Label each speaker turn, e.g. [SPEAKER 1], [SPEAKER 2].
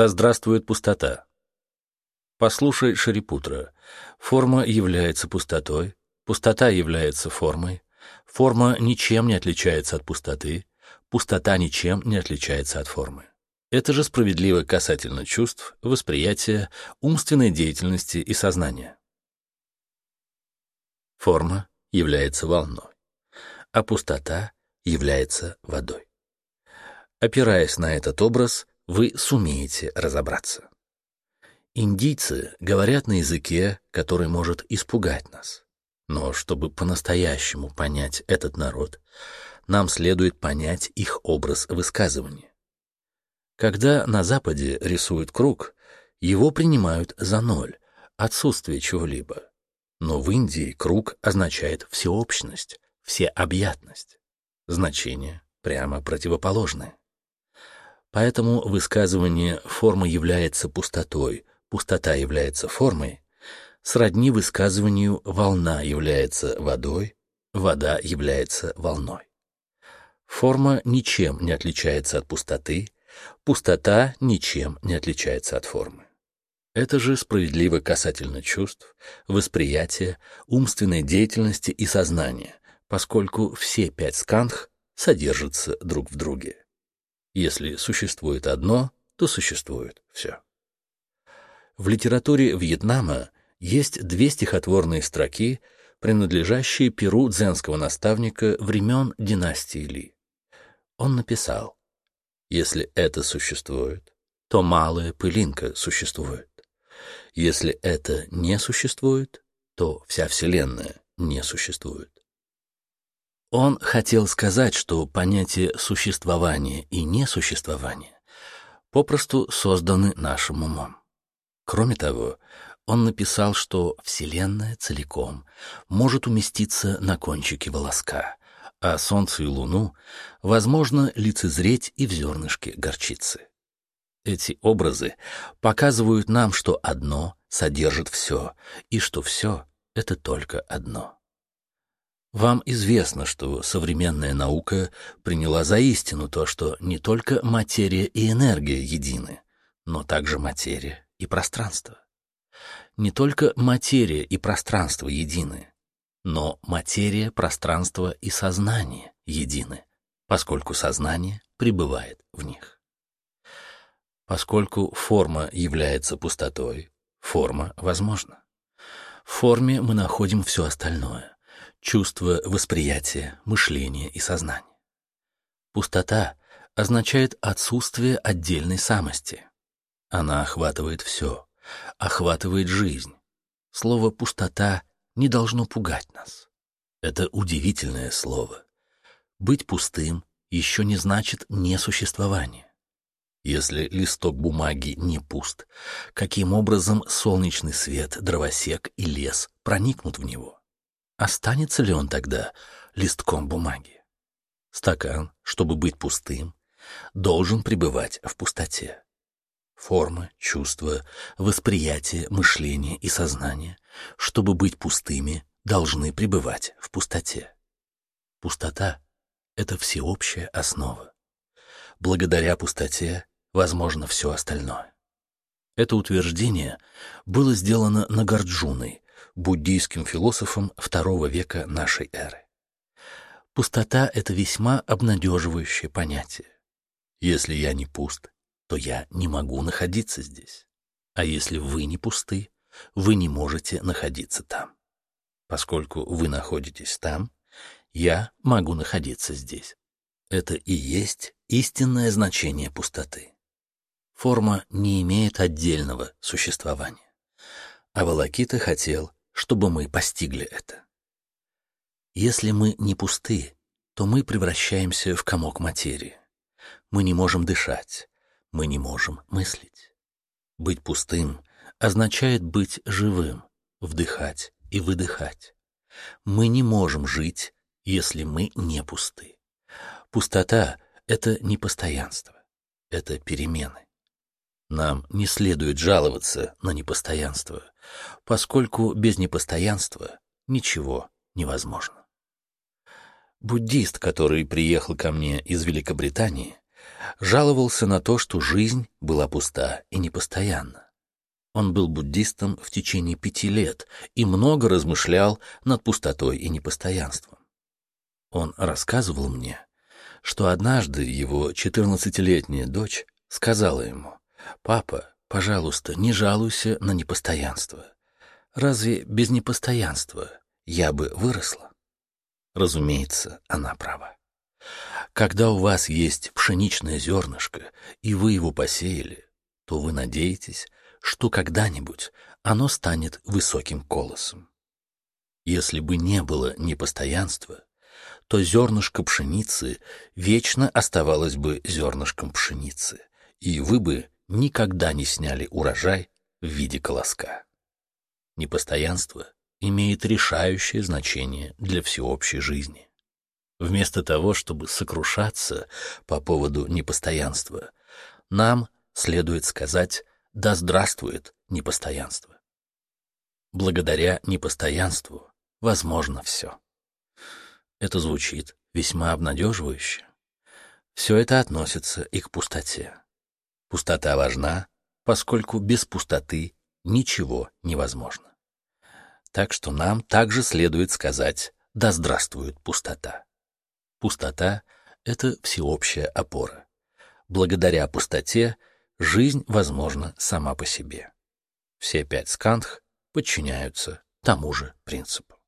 [SPEAKER 1] Да здравствует пустота. Послушай Шарипутра. Форма является пустотой, пустота является формой, форма ничем не отличается от пустоты, пустота ничем не отличается от формы. Это же справедливо касательно чувств, восприятия, умственной деятельности и сознания. Форма является волной, а пустота является водой. Опираясь на этот образ, вы сумеете разобраться. Индийцы говорят на языке, который может испугать нас. Но чтобы по-настоящему понять этот народ, нам следует понять их образ высказывания. Когда на Западе рисуют круг, его принимают за ноль, отсутствие чего-либо. Но в Индии круг означает всеобщность, всеобъятность. Значение прямо противоположное. Поэтому высказывание «форма является пустотой», «пустота является формой» сродни высказыванию «волна является водой», «вода является волной». Форма ничем не отличается от пустоты, пустота ничем не отличается от формы. Это же справедливо касательно чувств, восприятия, умственной деятельности и сознания, поскольку все пять скандх содержатся друг в друге. Если существует одно, то существует все. В литературе Вьетнама есть две стихотворные строки, принадлежащие перу дзенского наставника времен династии Ли. Он написал, «Если это существует, то малая пылинка существует. Если это не существует, то вся Вселенная не существует. Он хотел сказать, что понятие существования и несуществования попросту созданы нашим умом. Кроме того, он написал, что Вселенная целиком может уместиться на кончике волоска, а Солнце и Луну возможно лицезреть и в зернышке горчицы. Эти образы показывают нам, что одно содержит все, и что все — это только одно. Вам известно, что современная наука приняла за истину то, что не только материя и энергия едины, но также материя и пространство. Не только материя и пространство едины, но материя, пространство и сознание едины, поскольку сознание пребывает в них. Поскольку форма является пустотой, форма возможна. В форме мы находим все остальное — чувство, восприятие, мышление и сознание. Пустота означает отсутствие отдельной самости. Она охватывает все, охватывает жизнь. Слово «пустота» не должно пугать нас. Это удивительное слово. Быть пустым еще не значит несуществование. Если листок бумаги не пуст, каким образом солнечный свет, дровосек и лес проникнут в него? Останется ли он тогда листком бумаги? Стакан, чтобы быть пустым, должен пребывать в пустоте. Формы, чувства, восприятие, мышление и сознание, чтобы быть пустыми, должны пребывать в пустоте. Пустота — это всеобщая основа. Благодаря пустоте возможно все остальное. Это утверждение было сделано Нагарджуной, буддийским философом II века нашей эры. Пустота — это весьма обнадеживающее понятие. Если я не пуст, то я не могу находиться здесь. А если вы не пусты, вы не можете находиться там. Поскольку вы находитесь там, я могу находиться здесь. Это и есть истинное значение пустоты. Форма не имеет отдельного существования. А Волокита хотел, чтобы мы постигли это. Если мы не пусты, то мы превращаемся в комок материи. Мы не можем дышать, мы не можем мыслить. Быть пустым означает быть живым, вдыхать и выдыхать. Мы не можем жить, если мы не пусты. Пустота — это не постоянство, это перемены. Нам не следует жаловаться на непостоянство, поскольку без непостоянства ничего невозможно. Буддист, который приехал ко мне из Великобритании, жаловался на то, что жизнь была пуста и непостоянна. Он был буддистом в течение пяти лет и много размышлял над пустотой и непостоянством. Он рассказывал мне, что однажды его четырнадцатилетняя дочь сказала ему, «Папа, пожалуйста, не жалуйся на непостоянство. Разве без непостоянства я бы выросла?» Разумеется, она права. Когда у вас есть пшеничное зернышко, и вы его посеяли, то вы надеетесь, что когда-нибудь оно станет высоким колосом. Если бы не было непостоянства, то зернышко пшеницы вечно оставалось бы зернышком пшеницы, и вы бы никогда не сняли урожай в виде колоска. Непостоянство имеет решающее значение для всеобщей жизни. Вместо того, чтобы сокрушаться по поводу непостоянства, нам следует сказать «Да здравствует непостоянство». Благодаря непостоянству возможно все. Это звучит весьма обнадеживающе. Все это относится и к пустоте. Пустота важна, поскольку без пустоты ничего невозможно. Так что нам также следует сказать «Да здравствует пустота». Пустота — это всеобщая опора. Благодаря пустоте жизнь возможна сама по себе. Все пять скандх подчиняются тому же принципу.